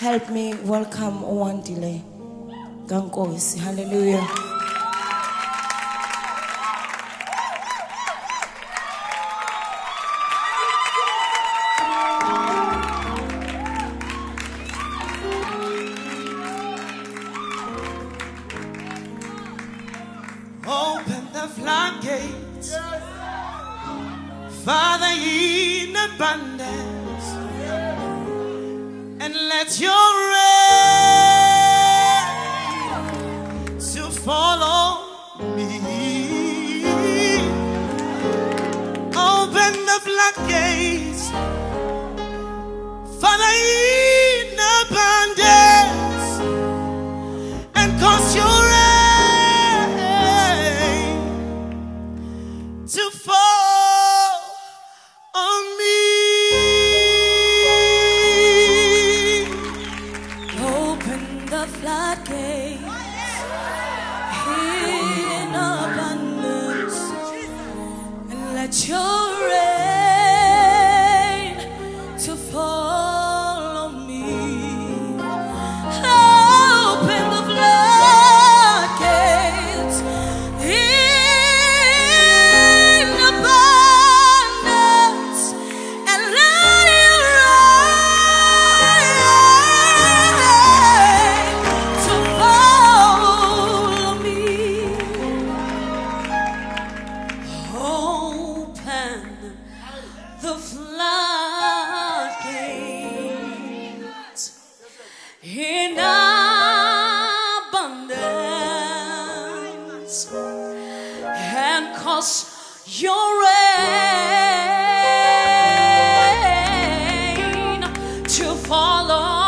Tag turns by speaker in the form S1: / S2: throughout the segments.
S1: Help me welcome Owandile Gankosi. Hallelujah.
S2: abundance that you're to follow me. Open the floodgates. Follow.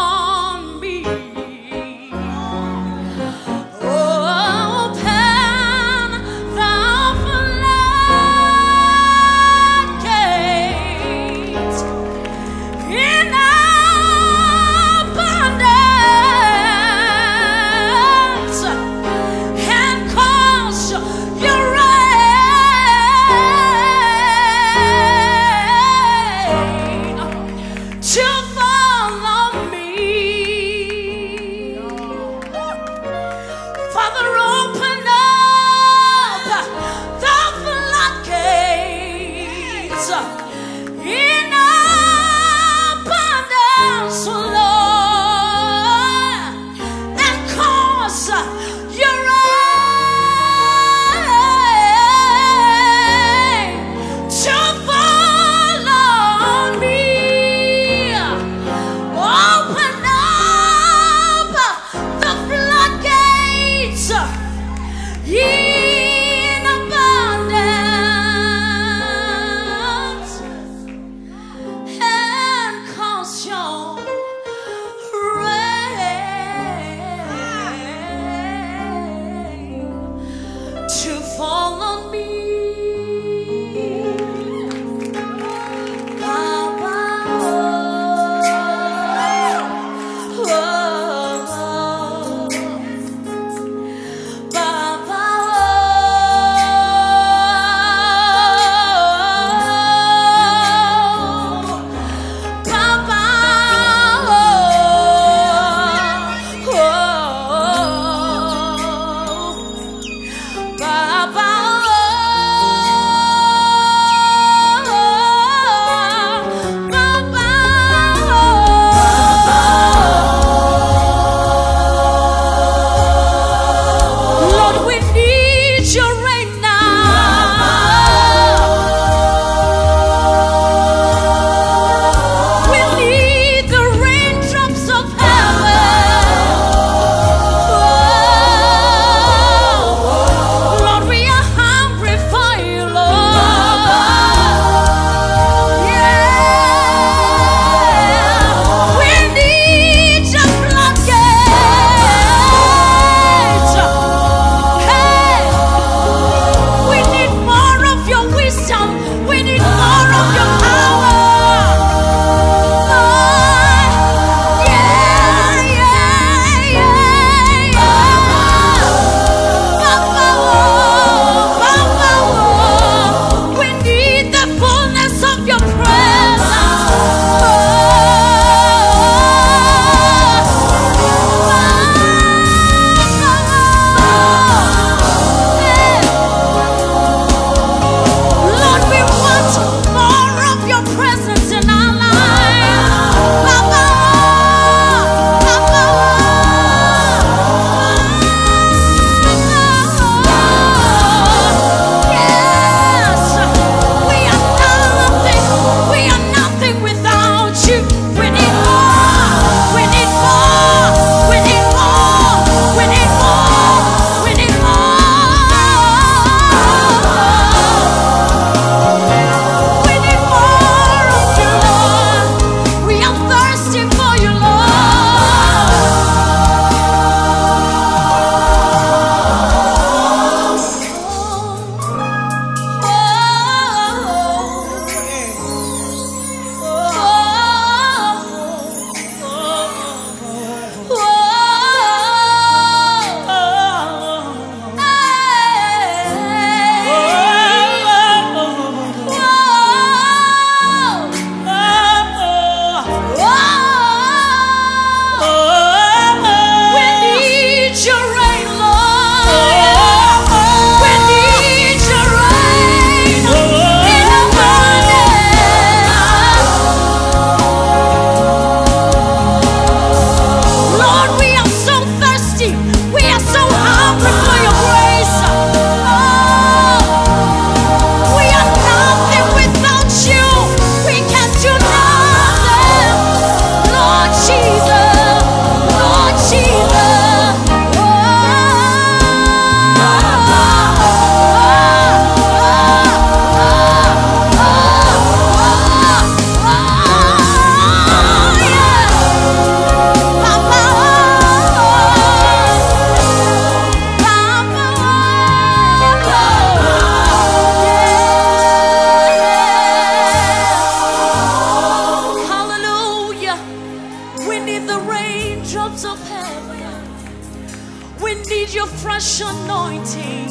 S2: need your fresh anointing.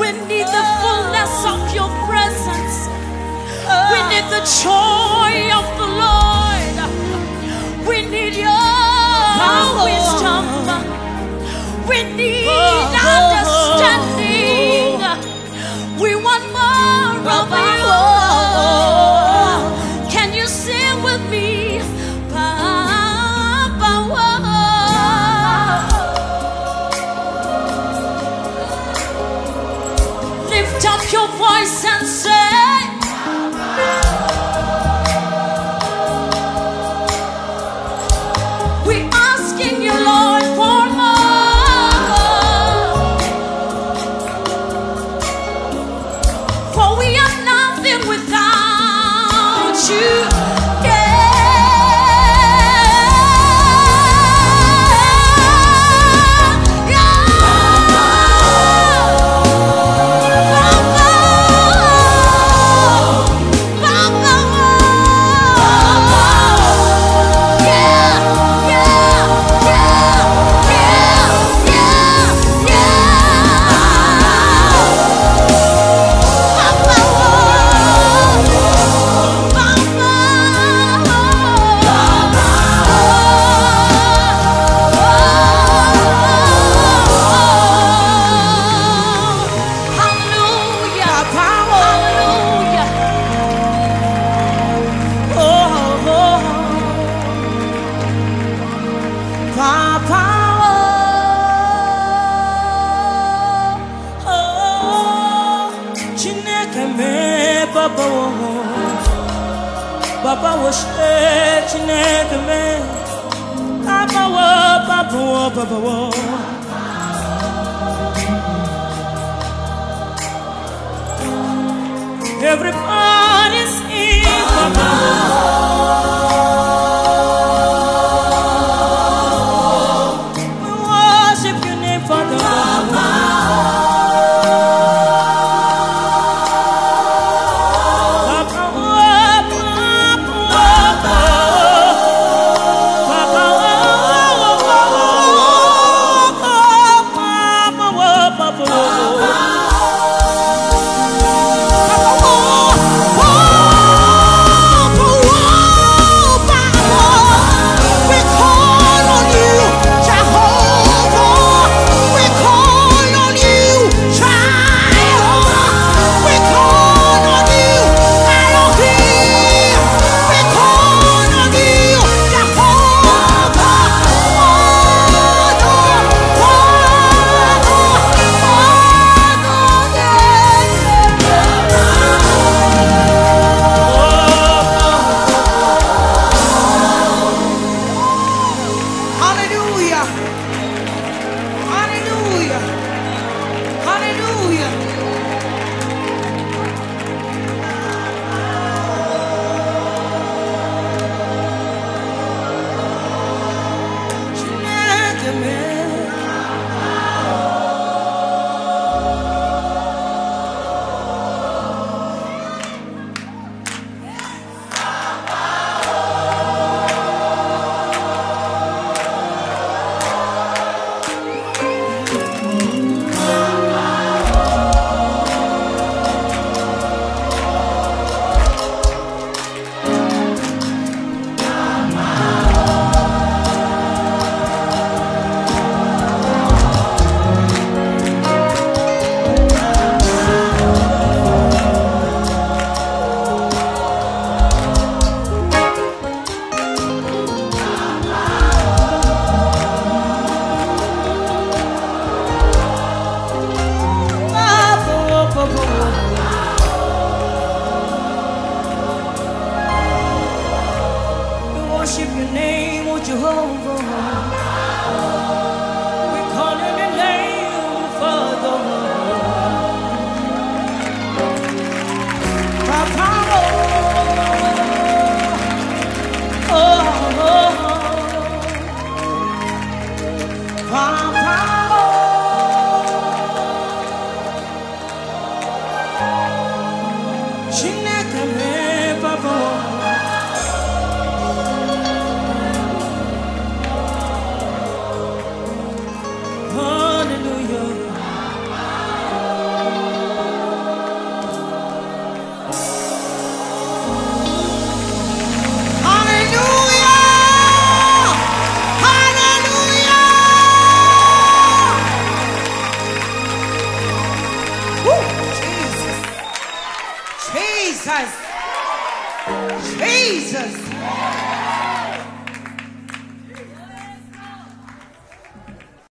S2: We need the fullness of your presence. We need the joy of the Lord. We need your wisdom. We need understanding. papa
S1: chineke me babawo papa babawo everybody's in 我不。